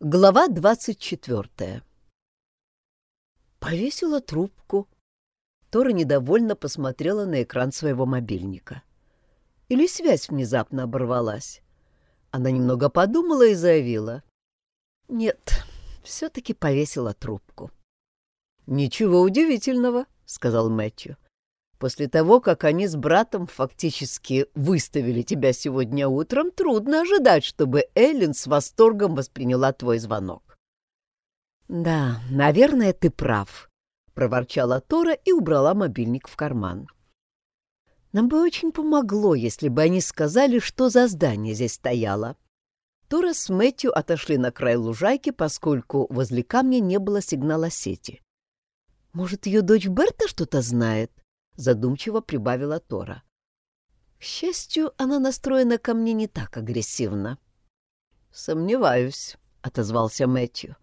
Глава двадцать четвертая Повесила трубку. Тора недовольно посмотрела на экран своего мобильника. Или связь внезапно оборвалась. Она немного подумала и заявила. «Нет, все-таки повесила трубку». «Ничего удивительного», — сказал Мэтью. «После того, как они с братом фактически выставили тебя сегодня утром, трудно ожидать, чтобы Эллен с восторгом восприняла твой звонок». «Да, наверное, ты прав», — проворчала Тора и убрала мобильник в карман. «Нам бы очень помогло, если бы они сказали, что за здание здесь стояло». Тора с Мэтью отошли на край лужайки, поскольку возле камня не было сигнала сети. «Может, ее дочь Берта что-то знает?» — задумчиво прибавила Тора. К счастью, она настроена ко мне не так агрессивно. «Сомневаюсь», — отозвался Мэтью.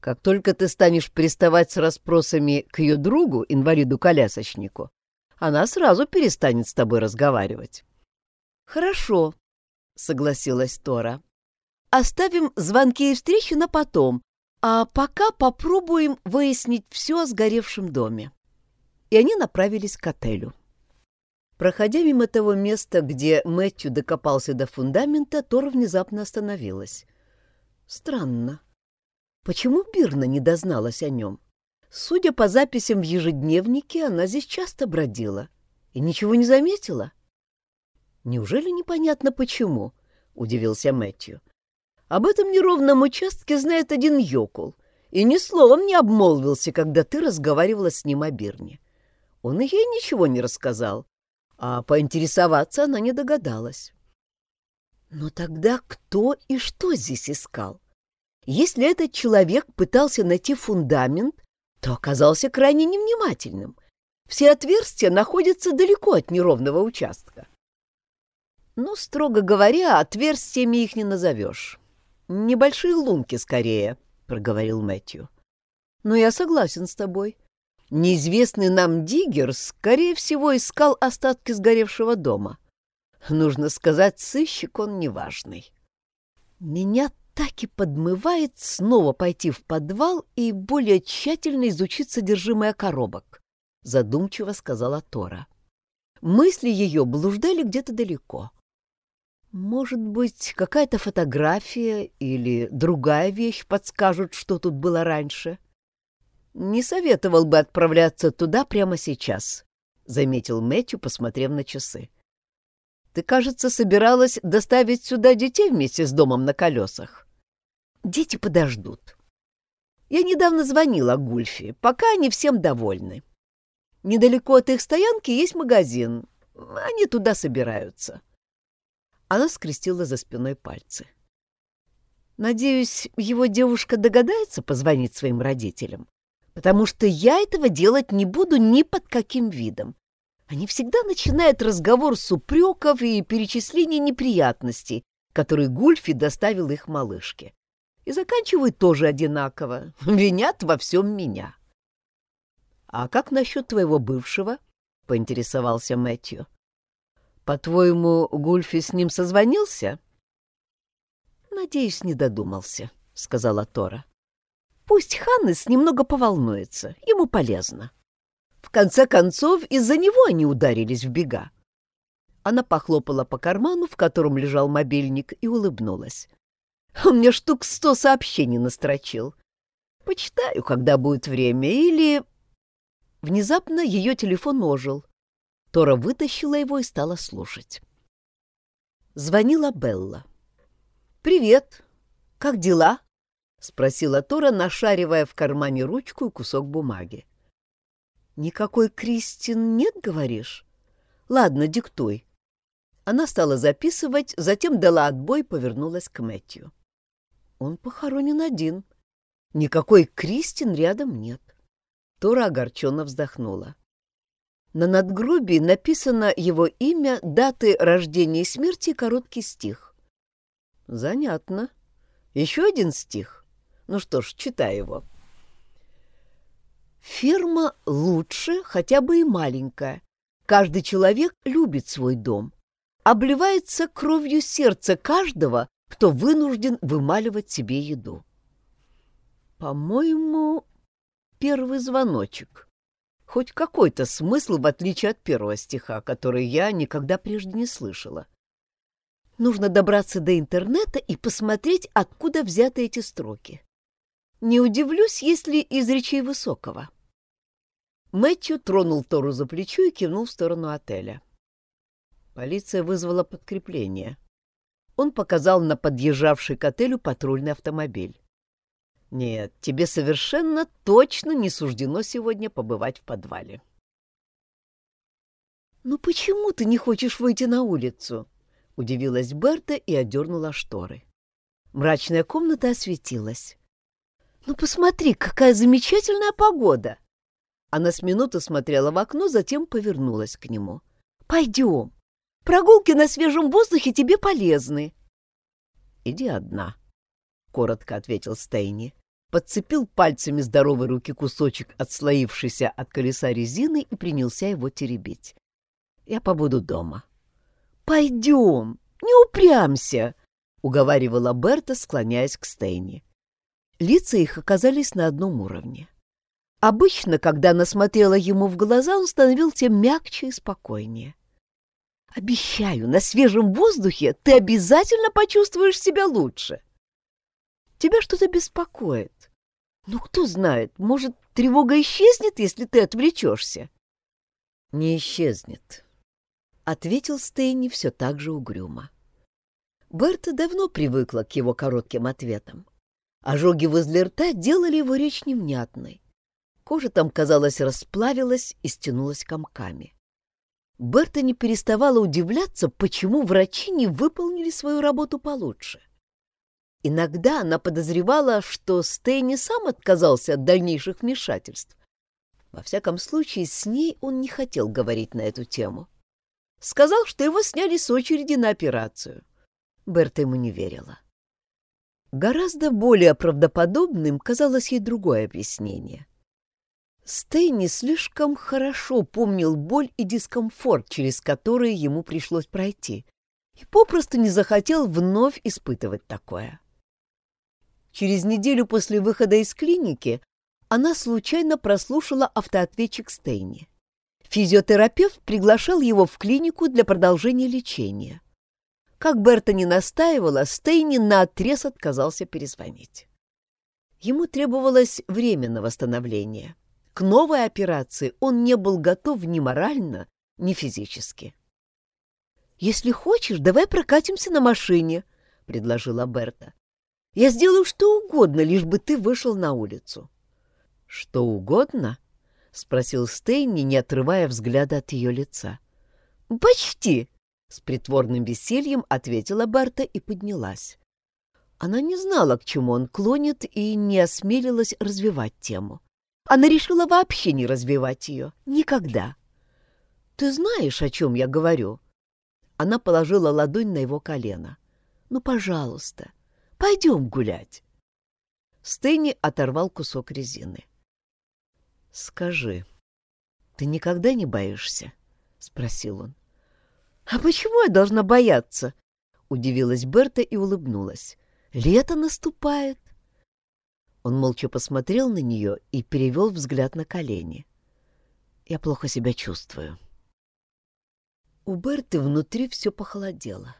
«Как только ты станешь приставать с расспросами к ее другу, инвалиду-колясочнику, она сразу перестанет с тобой разговаривать». «Хорошо», — согласилась Тора. «Оставим звонки и встречи на потом, а пока попробуем выяснить все о сгоревшем доме. И они направились к отелю. Проходя мимо того места, где Мэтью докопался до фундамента, Тора внезапно остановилась. Странно. Почему Бирна не дозналась о нем? Судя по записям в ежедневнике, она здесь часто бродила и ничего не заметила. Неужели непонятно почему? — удивился Мэтью. Об этом неровном участке знает один Йокул, и ни словом не обмолвился, когда ты разговаривала с ним о Бирне. Он ей ничего не рассказал, а поинтересоваться она не догадалась. Но тогда кто и что здесь искал? Если этот человек пытался найти фундамент, то оказался крайне невнимательным. Все отверстия находятся далеко от неровного участка. Но, строго говоря, отверстиями их не назовешь. Небольшие лунки скорее, — проговорил Мэтью. Но я согласен с тобой. Неизвестный нам Диггер, скорее всего, искал остатки сгоревшего дома. Нужно сказать, сыщик он неважный. Меня так и подмывает снова пойти в подвал и более тщательно изучить содержимое коробок, — задумчиво сказала Тора. Мысли ее блуждали где-то далеко. Может быть, какая-то фотография или другая вещь подскажут, что тут было раньше? Не советовал бы отправляться туда прямо сейчас, заметил Мэтью, посмотрев на часы. Ты, кажется, собиралась доставить сюда детей вместе с домом на колесах. Дети подождут. Я недавно звонила Гульфи, пока они всем довольны. Недалеко от их стоянки есть магазин. Они туда собираются. — она скрестила за спиной пальцы. «Надеюсь, его девушка догадается позвонить своим родителям, потому что я этого делать не буду ни под каким видом. Они всегда начинают разговор с упреков и перечисления неприятностей, которые Гульфи доставил их малышке. И заканчивают тоже одинаково, винят во всем меня». «А как насчет твоего бывшего?» — поинтересовался Мэтью. По-твоему, Гульфи с ним созвонился? Надеюсь, не додумался, сказала Тора. Пусть Ханнес немного поволнуется, ему полезно. В конце концов, из-за него они ударились в бега. Она похлопала по карману, в котором лежал мобильник, и улыбнулась. Он мне штук сто сообщений настрочил. Почитаю, когда будет время, или... Внезапно ее телефон ожил. Тора вытащила его и стала слушать. Звонила Белла. «Привет! Как дела?» — спросила Тора, нашаривая в кармане ручку и кусок бумаги. «Никакой Кристин нет, говоришь? Ладно, диктуй». Она стала записывать, затем дала отбой и повернулась к Мэтью. «Он похоронен один. Никакой Кристин рядом нет». Тора огорченно вздохнула. На надгробии написано его имя, даты рождения и смерти и короткий стих. Занятно. Еще один стих. Ну что ж, читай его. Ферма лучше, хотя бы и маленькая. Каждый человек любит свой дом. Обливается кровью сердца каждого, кто вынужден вымаливать себе еду. По-моему, первый звоночек. Хоть какой-то смысл, в отличие от первого стиха, который я никогда прежде не слышала. Нужно добраться до интернета и посмотреть, откуда взяты эти строки. Не удивлюсь, если из речей Высокого. Мэтью тронул Тору за плечо и кивнул в сторону отеля. Полиция вызвала подкрепление. Он показал на подъезжавший к отелю патрульный автомобиль. «Нет, тебе совершенно точно не суждено сегодня побывать в подвале». «Ну почему ты не хочешь выйти на улицу?» — удивилась Берта и одернула шторы. Мрачная комната осветилась. «Ну посмотри, какая замечательная погода!» Она с минуты смотрела в окно, затем повернулась к нему. «Пойдем. Прогулки на свежем воздухе тебе полезны». «Иди одна», — коротко ответил Стейни. Подцепил пальцами здоровой руки кусочек отслоившийся от колеса резины и принялся его теребить. «Я побуду дома». «Пойдем, не упрямся», — уговаривала Берта, склоняясь к Стейни. Лица их оказались на одном уровне. Обычно, когда она смотрела ему в глаза, он становился мягче и спокойнее. «Обещаю, на свежем воздухе ты обязательно почувствуешь себя лучше. Тебя что-то беспокоит. Ну, кто знает, может, тревога исчезнет, если ты отвлечешься?» «Не исчезнет», — ответил Стейни все так же угрюмо. Берта давно привыкла к его коротким ответам. Ожоги возле рта делали его речь невнятной. Кожа там, казалось, расплавилась и стянулась комками. Берта не переставала удивляться, почему врачи не выполнили свою работу получше. Иногда она подозревала, что Стейни сам отказался от дальнейших вмешательств. Во всяком случае, с ней он не хотел говорить на эту тему. Сказал, что его сняли с очереди на операцию. Берта ему не верила. Гораздо более правдоподобным казалось ей другое объяснение — Стейни слишком хорошо помнил боль и дискомфорт, через которые ему пришлось пройти, и попросту не захотел вновь испытывать такое. Через неделю после выхода из клиники она случайно прослушала автоответчик Стейни. Физиотерапевт приглашал его в клинику для продолжения лечения. Как Берта не настаивала, Стейни наотрез отказался перезвонить. Ему требовалось время на восстановление — к новой операции он не был готов ни морально, ни физически. «Если хочешь, давай прокатимся на машине», — предложила Берта. «Я сделаю что угодно, лишь бы ты вышел на улицу». «Что угодно?» — спросил Стейни, не отрывая взгляда от ее лица. «Почти», — с притворным весельем ответила Берта и поднялась. Она не знала, к чему он клонит, и не осмелилась развивать тему. Она решила вообще не развивать ее. Никогда. «Ты знаешь, о чем я говорю?» Она положила ладонь на его колено. «Ну, пожалуйста, пойдем гулять». Стэнни оторвал кусок резины. «Скажи, ты никогда не боишься?» — спросил он. «А почему я должна бояться?» — удивилась Берта и улыбнулась. «Лето наступает. Он молча посмотрел на нее и перевел взгляд на колени. «Я плохо себя чувствую». У Берты внутри все похолодело.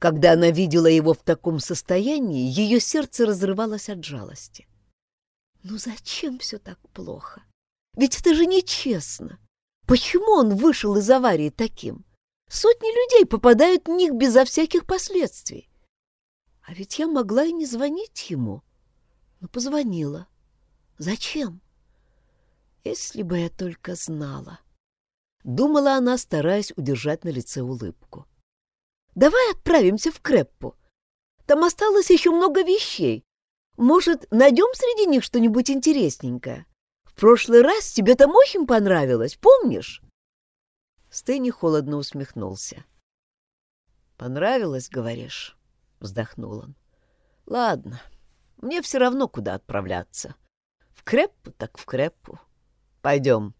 Когда она видела его в таком состоянии, ее сердце разрывалось от жалости. «Ну зачем все так плохо? Ведь это же нечестно. Почему он вышел из аварии таким? Сотни людей попадают в них безо всяких последствий. А ведь я могла и не звонить ему» но позвонила. Зачем? Если бы я только знала. Думала она, стараясь удержать на лице улыбку. Давай отправимся в Креппу. Там осталось еще много вещей. Может, найдем среди них что-нибудь интересненькое? В прошлый раз тебе там очень понравилось, помнишь? Стэнни холодно усмехнулся. «Понравилось, говоришь?» — вздохнул он. «Ладно, мне все равно, куда отправляться. В Креппу так в Креппу. Пойдем.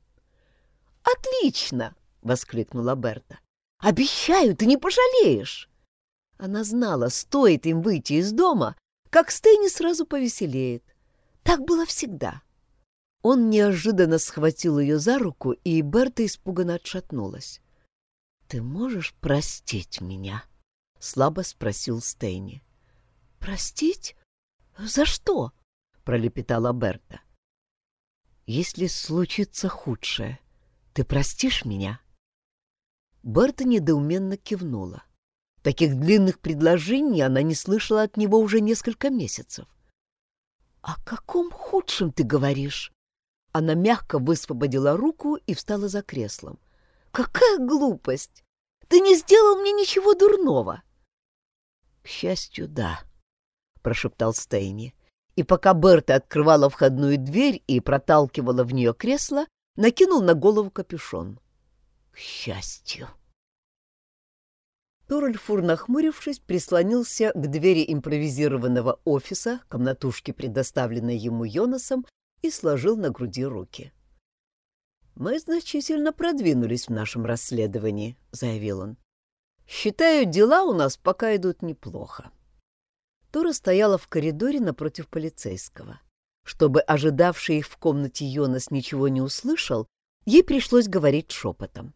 «Отлично!» — воскликнула Берта. «Обещаю, ты не пожалеешь!» Она знала, стоит им выйти из дома, как Стэнни сразу повеселеет. Так было всегда. Он неожиданно схватил ее за руку, и Берта испуганно отшатнулась. «Ты можешь простить меня?» — слабо спросил Стейни. «Простить? За что?» — пролепетала Берта. «Если случится худшее, ты простишь меня?» Берта недоуменно кивнула. Таких длинных предложений она не слышала от него уже несколько месяцев. «О каком худшем ты говоришь?» Она мягко высвободила руку и встала за креслом. «Какая глупость! Ты не сделал мне ничего дурного!» «К счастью, да», — прошептал Стейни. И пока Берта открывала входную дверь и проталкивала в нее кресло, накинул на голову капюшон. «К счастью!» Торальфур, нахмурившись, прислонился к двери импровизированного офиса, комнатушки, предоставленной ему Йонасом, и сложил на груди руки. «Мы значительно продвинулись в нашем расследовании», — заявил он. «Считаю, дела у нас пока идут неплохо». Тора стояла в коридоре напротив полицейского. Чтобы ожидавший их в комнате Йонас ничего не услышал, ей пришлось говорить шепотом.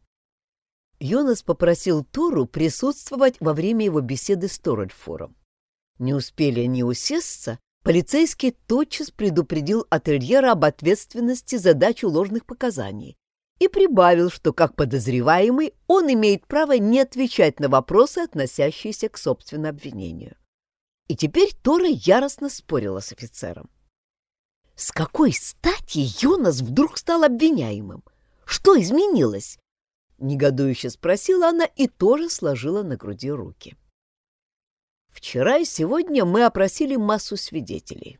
Йонас попросил Тору присутствовать во время его беседы с Торальфором. Не успели они усесться, полицейский тотчас предупредил ательера об ответственности за дачу ложных показаний и прибавил, что как подозреваемый он имеет право не отвечать на вопросы, относящиеся к собственному обвинению. И теперь Тора яростно спорила с офицером. С какой стати Йонас вдруг стал обвиняемым? Что изменилось? Негодующе спросила она и тоже сложила на груди руки. Вчера и сегодня мы опросили массу свидетелей.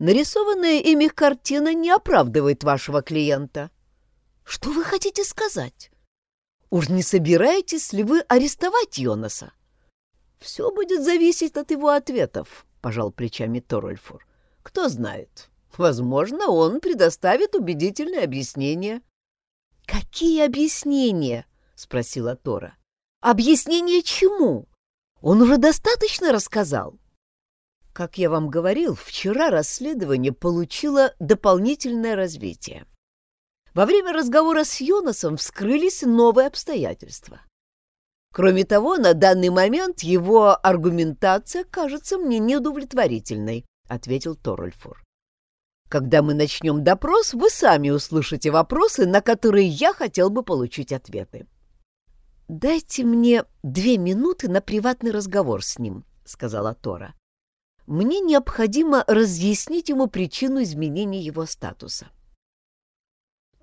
Нарисованная ими картина не оправдывает вашего клиента. Что вы хотите сказать? Уж не собираетесь ли вы арестовать Йонаса? Все будет зависеть от его ответов, пожал плечами Торольфур. Кто знает, возможно, он предоставит убедительное объяснение. «Какие объяснения?» — спросила Тора. «Объяснения чему? Он уже достаточно рассказал». Как я вам говорил, вчера расследование получило дополнительное развитие. Во время разговора с Йонасом вскрылись новые обстоятельства. Кроме того, на данный момент его аргументация кажется мне неудовлетворительной, — ответил Торольфур. Когда мы начнем допрос, вы сами услышите вопросы, на которые я хотел бы получить ответы. «Дайте мне две минуты на приватный разговор с ним», — сказала Тора. «Мне необходимо разъяснить ему причину изменения его статуса».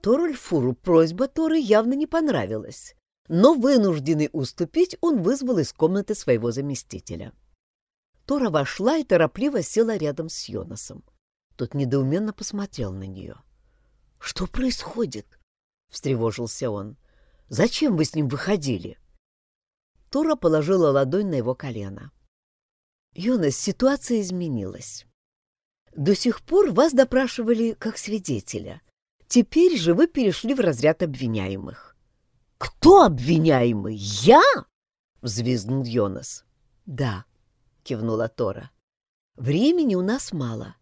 Торульфуру просьба Торы явно не понравилась, но вынужденный уступить он вызвал из комнаты своего заместителя. Тора вошла и торопливо села рядом с Йонасом. Тот недоуменно посмотрел на нее. «Что происходит?» — встревожился он. «Зачем вы с ним выходили?» Тора положила ладонь на его колено. «Йонас, ситуация изменилась. До сих пор вас допрашивали как свидетеля. Теперь же вы перешли в разряд обвиняемых». «Кто обвиняемый? Я?» — взвизгнул Йонас. «Да», — кивнула Тора. «Времени у нас мало.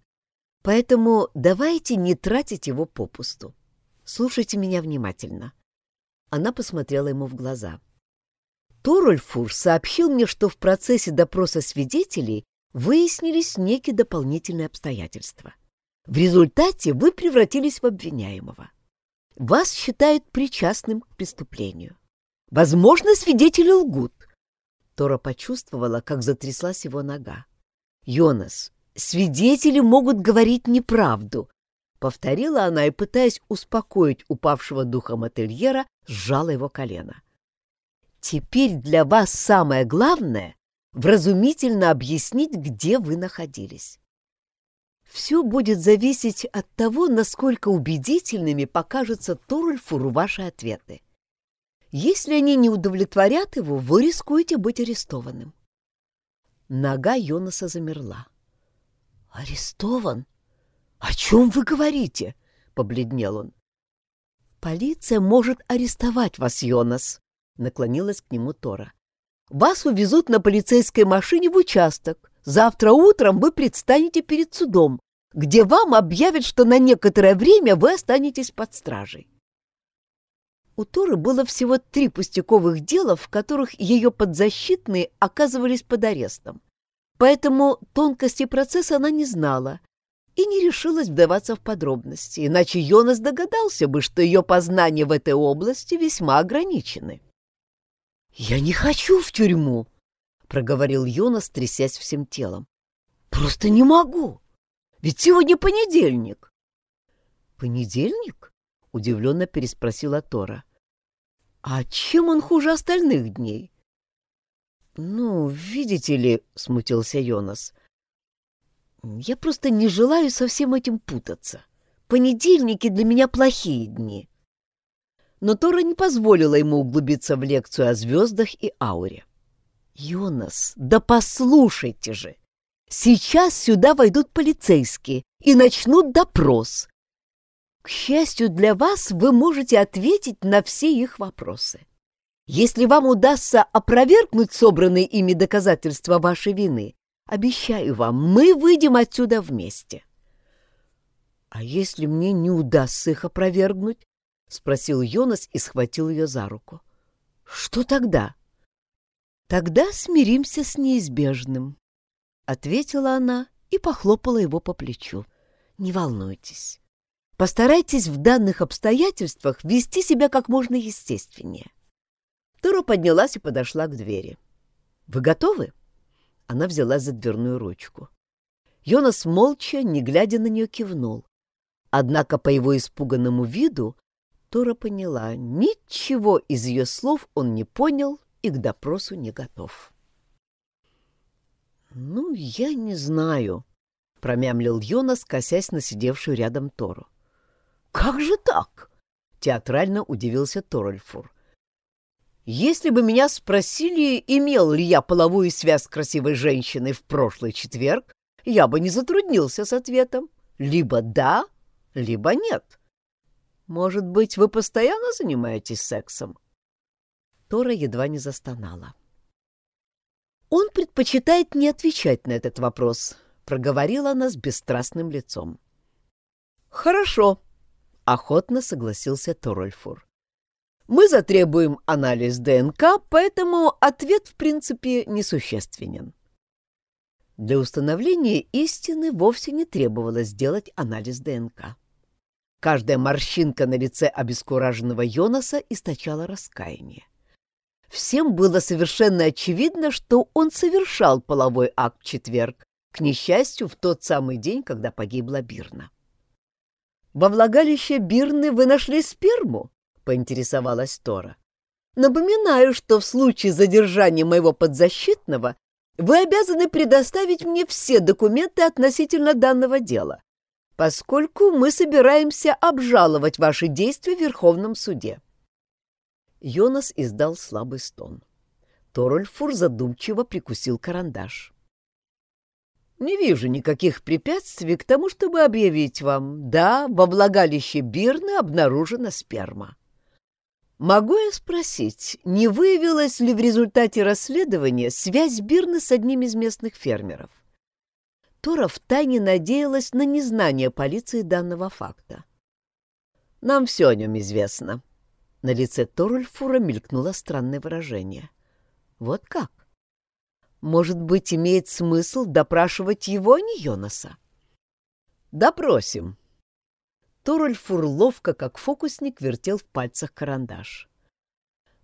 Поэтому давайте не тратить его попусту. Слушайте меня внимательно. Она посмотрела ему в глаза. Торольфур сообщил мне, что в процессе допроса свидетелей выяснились некие дополнительные обстоятельства. В результате вы превратились в обвиняемого. Вас считают причастным к преступлению. Возможно, свидетели лгут. Тора почувствовала, как затряслась его нога. «Йонас, свидетели могут говорить неправду», — повторила она и, пытаясь успокоить упавшего духом ательера, сжала его колено. «Теперь для вас самое главное — вразумительно объяснить, где вы находились. Все будет зависеть от того, насколько убедительными покажутся Торульфуру ваши ответы. Если они не удовлетворят его, вы рискуете быть арестованным». Нога Йонаса замерла. «Арестован? О чем вы говорите?» — побледнел он. «Полиция может арестовать вас, Йонас», — наклонилась к нему Тора. «Вас увезут на полицейской машине в участок. Завтра утром вы предстанете перед судом. где вам объявят, что на некоторое время вы останетесь под стражей. У Торы было всего три пустяковых дела, в которых ее подзащитные оказывались под арестом. Поэтому тонкости процесса она не знала и не решилась вдаваться в подробности, иначе Йонас догадался бы, что ее познания в этой области весьма ограничены. «Я не хочу в тюрьму», — проговорил Йонас, трясясь всем телом. «Просто не могу, ведь сегодня понедельник». «Понедельник?» — удивленно переспросила Тора. «А чем он хуже остальных дней?» «Ну, видите ли», — смутился Йонас, я просто не желаю со всем этим путаться. Понедельники для меня плохие дни. Но Тора не позволила ему углубиться в лекцию о звездах и ауре. «Йонас, да послушайте же! Сейчас сюда войдут полицейские и начнут допрос. К счастью для вас, вы можете ответить на все их вопросы. Если вам удастся опровергнуть собранные ими доказательства вашей вины, Обещаю вам, мы выйдем отсюда вместе. — А если мне не удастся их опровергнуть? — спросил Йонас и схватил ее за руку. — Что тогда? — Тогда смиримся с неизбежным, — ответила она и похлопала его по плечу. — Не волнуйтесь. Постарайтесь в данных обстоятельствах вести себя как можно естественнее. Тура поднялась и подошла к двери. — Вы готовы? — она взяла за дверную ручку. Йонас молча, не глядя на нее, кивнул. Однако по его испуганному виду Тора поняла, ничего из ее слов он не понял и к допросу не готов. «Ну, я не знаю», — промямлил Йонас, косясь на сидевшую рядом Тору. «Как же так?» — театрально удивился Торольфур. Если бы меня спросили, имел ли я половую связь с красивой женщиной в прошлый четверг, я бы не затруднился с ответом. Либо да, либо нет. Может быть, вы постоянно занимаетесь сексом? Тора едва не застонала. Он предпочитает не отвечать на этот вопрос, проговорила она с бесстрастным лицом. Хорошо, охотно согласился Торольфур. Мы затребуем анализ ДНК, поэтому ответ, в принципе, несущественен. Для установления истины вовсе не требовалось сделать анализ ДНК. Каждая морщинка на лице обескураженного Йонаса источала раскаяние. Всем было совершенно очевидно, что он совершал половой акт в четверг, к несчастью, в тот самый день, когда погибла Бирна. «Во влагалище Бирны вы нашли сперму?» — поинтересовалась Тора. «Напоминаю, что в случае задержания моего подзащитного вы обязаны предоставить мне все документы относительно данного дела, поскольку мы собираемся обжаловать ваши действия в Верховном суде». Йонас издал слабый стон. Торольфур задумчиво прикусил карандаш. «Не вижу никаких препятствий к тому, чтобы объявить вам, да, во влагалище Бирны обнаружена сперма». Могу я спросить, не выявилась ли в результате расследования связь Бирны с одним из местных фермеров? Тора втайне надеялась на незнание полиции данного факта. «Нам все о нем известно». На лице Торульфура мелькнуло странное выражение. «Вот как? Может быть, имеет смысл допрашивать его, а не Йонаса?» «Допросим», Торольфур ловко, как фокусник, вертел в пальцах карандаш.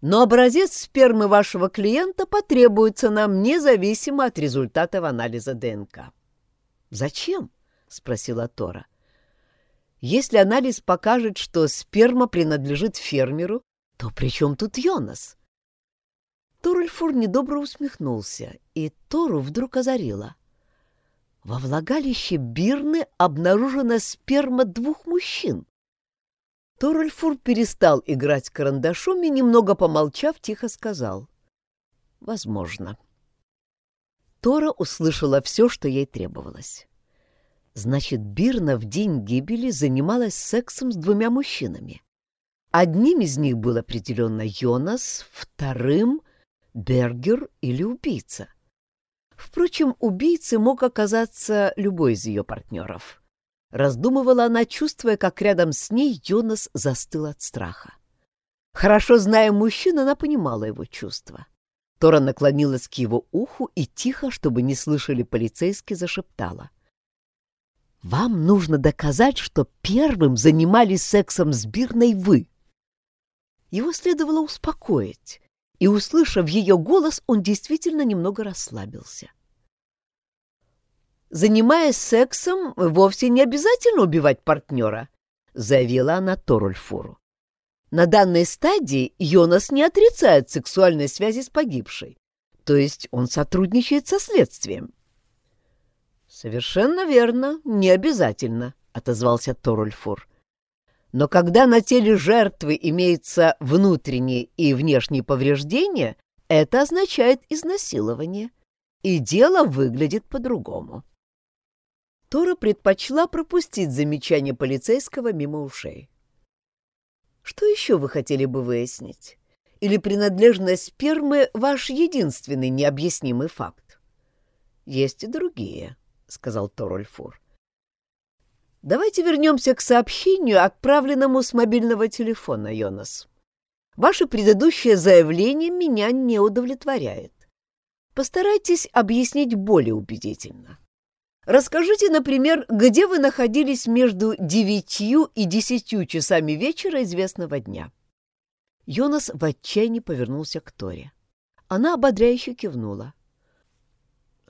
«Но образец спермы вашего клиента потребуется нам независимо от результатов анализа ДНК». «Зачем?» — спросила Тора. «Если анализ покажет, что сперма принадлежит фермеру, то при чем тут Йонас?» Торольфур недобро усмехнулся, и Тору вдруг озарила. Во влагалище Бирны обнаружена сперма двух мужчин. Торольфур перестал играть карандашом и, немного помолчав, тихо сказал. «Возможно». Тора услышала все, что ей требовалось. Значит, Бирна в день гибели занималась сексом с двумя мужчинами. Одним из них был определенно Йонас, вторым — Бергер или убийца. Впрочем, убийцей мог оказаться любой из ее партнеров. — раздумывала она, чувствуя, как рядом с ней Йонас застыл от страха. Хорошо зная мужчину, она понимала его чувства. Тора наклонилась к его уху и тихо, чтобы не слышали полицейские, зашептала. «Вам нужно доказать, что первым занимались сексом с Бирной вы». Его следовало успокоить, и, услышав ее голос, он действительно немного расслабился. «Занимаясь сексом, вовсе не обязательно убивать партнера», — заявила она Торульфуру. На данной стадии Йонас не отрицает сексуальной связи с погибшей, то есть он сотрудничает со следствием. «Совершенно верно, не обязательно», — отозвался Торульфур. «Но когда на теле жертвы имеются внутренние и внешние повреждения, это означает изнасилование, и дело выглядит по-другому». Тора предпочла пропустить замечание полицейского мимо ушей. Что еще вы хотели бы выяснить? Или принадлежность спермы — ваш единственный необъяснимый факт? Есть и другие, — сказал Торольфур. Давайте вернемся к сообщению, отправленному с мобильного телефона, Йонас. Ваше предыдущее заявление меня не удовлетворяет. Постарайтесь объяснить более убедительно. Расскажите, например, где вы находились между девятью и десятью часами вечера известного дня?» Йонас в отчаянии повернулся к Торе. Она ободряюще кивнула.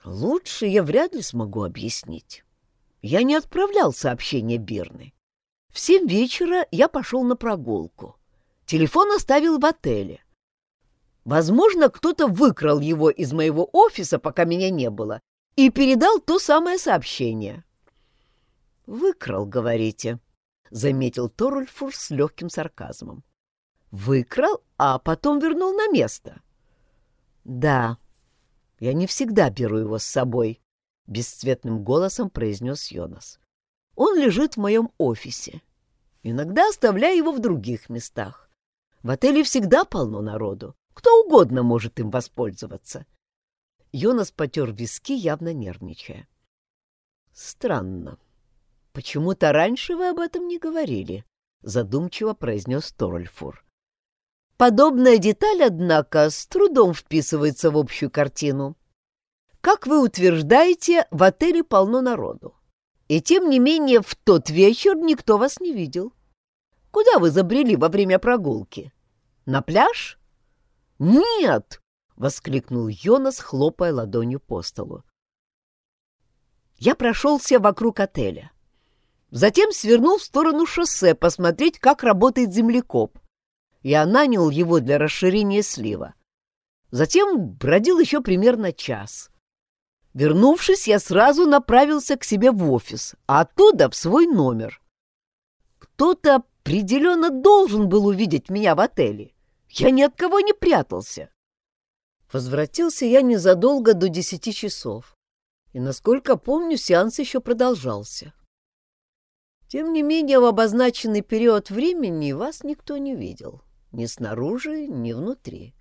«Лучше я вряд ли смогу объяснить. Я не отправлял сообщение Бирны. В семь вечера я пошел на прогулку. Телефон оставил в отеле. Возможно, кто-то выкрал его из моего офиса, пока меня не было, и передал то самое сообщение. «Выкрал, говорите», — заметил Торульфур с легким сарказмом. «Выкрал, а потом вернул на место». «Да, я не всегда беру его с собой», — бесцветным голосом произнес Йонас. «Он лежит в моем офисе. Иногда оставляю его в других местах. В отеле всегда полно народу. Кто угодно может им воспользоваться. Йонас потер виски, явно нервничая. «Странно. Почему-то раньше вы об этом не говорили», — задумчиво произнес Торольфур. «Подобная деталь, однако, с трудом вписывается в общую картину. Как вы утверждаете, в отеле полно народу. И тем не менее в тот вечер никто вас не видел. Куда вы забрели во время прогулки? На пляж?» «Нет!» воскликнул Йонас, хлопая ладонью по столу. Я прошелся вокруг отеля. Затем свернул в сторону шоссе посмотреть, как работает землекоп. Я нанял его для расширения слива. Затем бродил еще примерно час. Вернувшись, я сразу направился к себе в офис, а оттуда в свой номер. Кто-то определенно должен был увидеть меня в отеле. Я ни от кого не прятался. Возвратился я незадолго до десяти часов, и, насколько помню, сеанс еще продолжался. Тем не менее, в обозначенный период времени вас никто не видел, ни снаружи, ни внутри.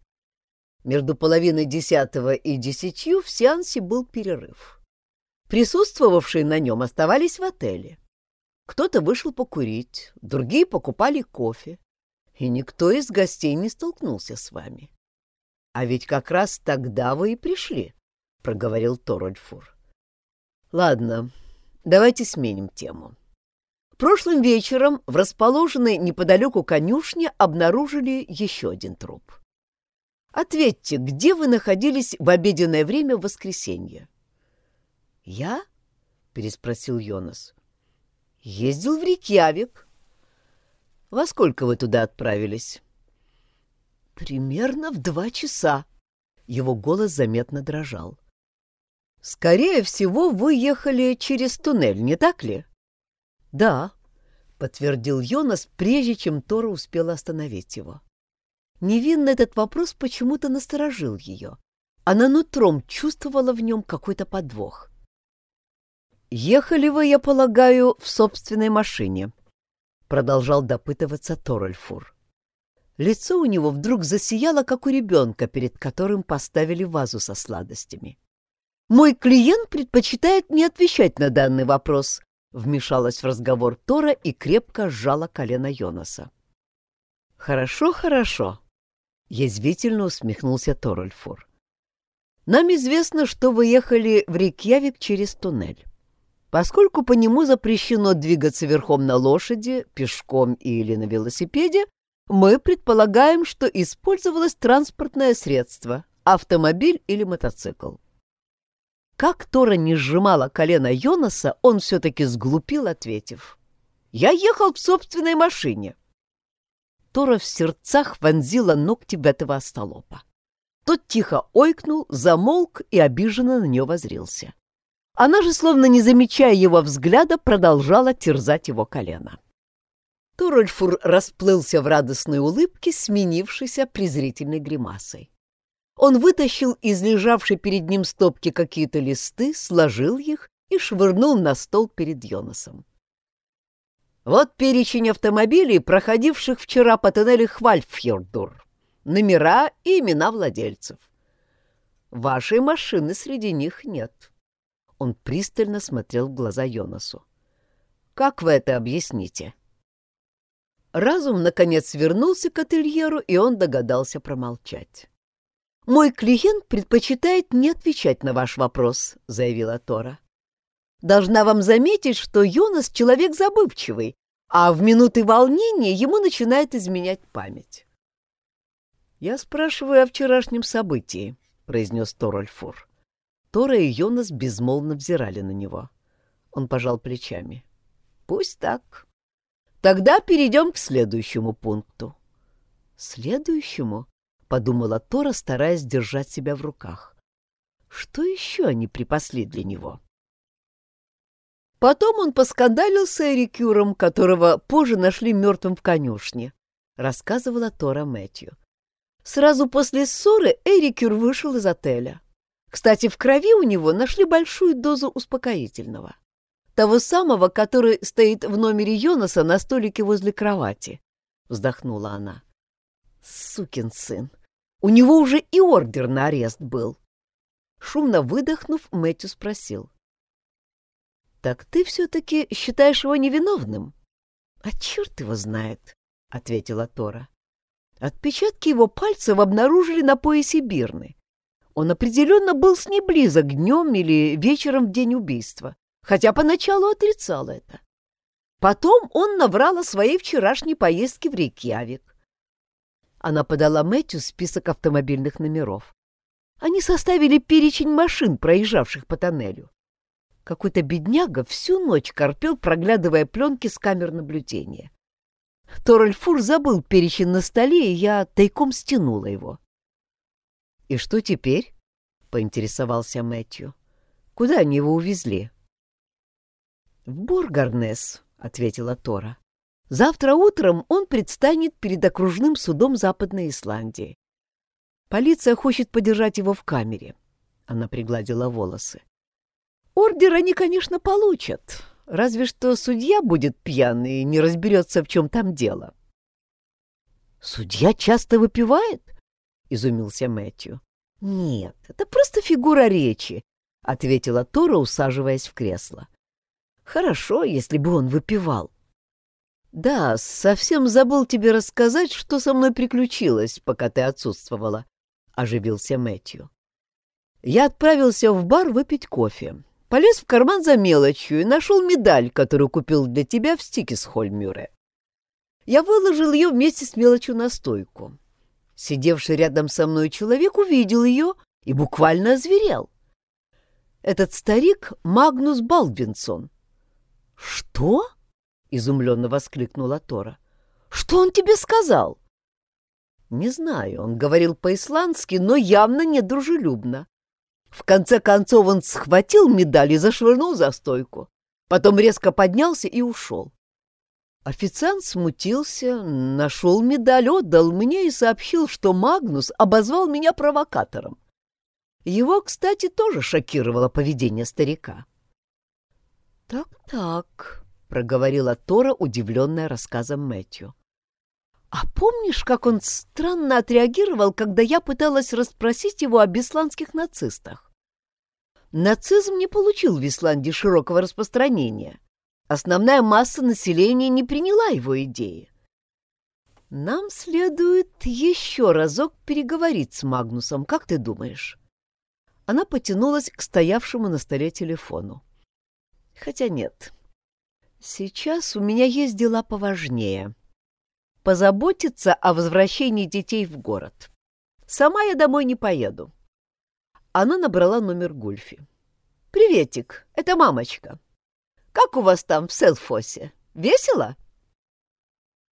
Между половиной десятого и десятью в сеансе был перерыв. Присутствовавшие на нем оставались в отеле. Кто-то вышел покурить, другие покупали кофе, и никто из гостей не столкнулся с вами. «А ведь как раз тогда вы и пришли», — проговорил Торольфур. «Ладно, давайте сменим тему. Прошлым вечером в расположенной неподалеку конюшне обнаружили еще один труп. Ответьте, где вы находились в обеденное время в воскресенье?» «Я?» — переспросил Йонас. «Ездил в Рикьявик». «Во сколько вы туда отправились?» «Примерно в два часа». Его голос заметно дрожал. «Скорее всего, вы ехали через туннель, не так ли?» «Да», — подтвердил Йонас, прежде чем Тора успела остановить его. Невинно этот вопрос почему-то насторожил ее. Она нутром чувствовала в нем какой-то подвох. «Ехали вы, я полагаю, в собственной машине», — продолжал допытываться Торальфур. Лицо у него вдруг засияло, как у ребенка, перед которым поставили вазу со сладостями. «Мой клиент предпочитает не отвечать на данный вопрос», — вмешалась в разговор Тора и крепко сжала колено Йонаса. «Хорошо, хорошо», — язвительно усмехнулся Торольфур. «Нам известно, что вы ехали в Рейкьявик через туннель. Поскольку по нему запрещено двигаться верхом на лошади, пешком или на велосипеде, мы предполагаем, что использовалось транспортное средство — автомобиль или мотоцикл. Как Тора не сжимала колено Йонаса, он все-таки сглупил, ответив. «Я ехал в собственной машине». Тора в сердцах вонзила ногти в этого остолопа. Тот тихо ойкнул, замолк и обиженно на нее возрился. Она же, словно не замечая его взгляда, продолжала терзать его колено. Турольфур расплылся в радостной улыбке, сменившейся презрительной гримасой. Он вытащил из лежавшей перед ним стопки какие-то листы, сложил их и швырнул на стол перед Йонасом. Вот перечень автомобилей, проходивших вчера по тоннелю Хвальфьордур. Номера и имена владельцев. Вашей машины среди них нет. Он пристально смотрел в глаза Йонасу. Как вы это объясните? Разум, наконец, вернулся к ательеру, и он догадался промолчать. «Мой клиент предпочитает не отвечать на ваш вопрос», — заявила Тора. «Должна вам заметить, что Йонас — человек забывчивый, а в минуты волнения ему начинает изменять память». «Я спрашиваю о вчерашнем событии», — произнес Торольфур. Тора и Йонас безмолвно взирали на него. Он пожал плечами. «Пусть так. Тогда перейдем к следующему пункту». «Следующему?» — подумала Тора, стараясь держать себя в руках. Что еще они припасли для него? Потом он поскандалил с Эрикюром, которого позже нашли мертвым в конюшне, — рассказывала Тора Мэтью. Сразу после ссоры Эрикюр вышел из отеля. Кстати, в крови у него нашли большую дозу успокоительного. Того самого, который стоит в номере Йонаса на столике возле кровати, — вздохнула она. Сукин сын! У него уже и ордер на арест был. Шумно выдохнув, Мэтью спросил. — Так ты все-таки считаешь его невиновным? — А черт его знает, — ответила Тора. Отпечатки его пальцев обнаружили на поясе Бирны. Он определенно был с ней близок днем или вечером в день убийства, хотя поначалу отрицал это. Потом он наврал о своей вчерашней поездке в Рейкьявик. Она подала Мэтью список автомобильных номеров. Они составили перечень машин, проезжавших по тоннелю. Какой-то бедняга всю ночь корпел, проглядывая пленки с камер наблюдения. Торальфур забыл перечень на столе, и я тайком стянула его. «И что теперь?» — поинтересовался Мэтью. «Куда они его увезли?» «В Боргарнес», — ответила Тора. Завтра утром он предстанет перед окружным судом Западной Исландии. Полиция хочет подержать его в камере. Она пригладила волосы. Ордер они, конечно, получат, разве что судья будет пьяный и не разберется, в чем там дело. «Судья часто выпивает?» — изумился Мэтью. «Нет, это просто фигура речи», — ответила Тора, усаживаясь в кресло. «Хорошо, если бы он выпивал. «Да, совсем забыл тебе рассказать, что со мной приключилось, пока ты отсутствовала», — оживился Мэтью. «Я отправился в бар выпить кофе, полез в карман за мелочью и нашел медаль, которую купил для тебя в Стикисхольмюре. Я выложил ее вместе с мелочью на стойку. Сидевший рядом со мной человек увидел ее и буквально озверел. Этот старик — Магнус Балдвинсон». «Что?» — изумленно воскликнула Тора. «Что он тебе сказал?» «Не знаю, он говорил по-исландски, но явно недружелюбно. В конце концов он схватил медаль и зашвырнул за стойку. Потом резко поднялся и ушел. Официант смутился, нашел медаль, отдал мне и сообщил, что Магнус обозвал меня провокатором. Его, кстати, тоже шокировало поведение старика. «Так-так», — проговорила Тора, удивленная рассказом Мэтью. «А помнишь, как он странно отреагировал, когда я пыталась расспросить его об исландских нацистах? Нацизм не получил в Исландии широкого распространения, Основная масса населения не приняла его идеи. Нам следует еще разок переговорить с Магнусом, как ты думаешь? Она потянулась к стоявшему на столе телефону. Хотя нет. Сейчас у меня есть дела поважнее. Позаботиться о возвращении детей в город. Сама я домой не поеду. Она набрала номер Гульфи. «Приветик, это мамочка. Как у вас там в Селфосе? Весело?»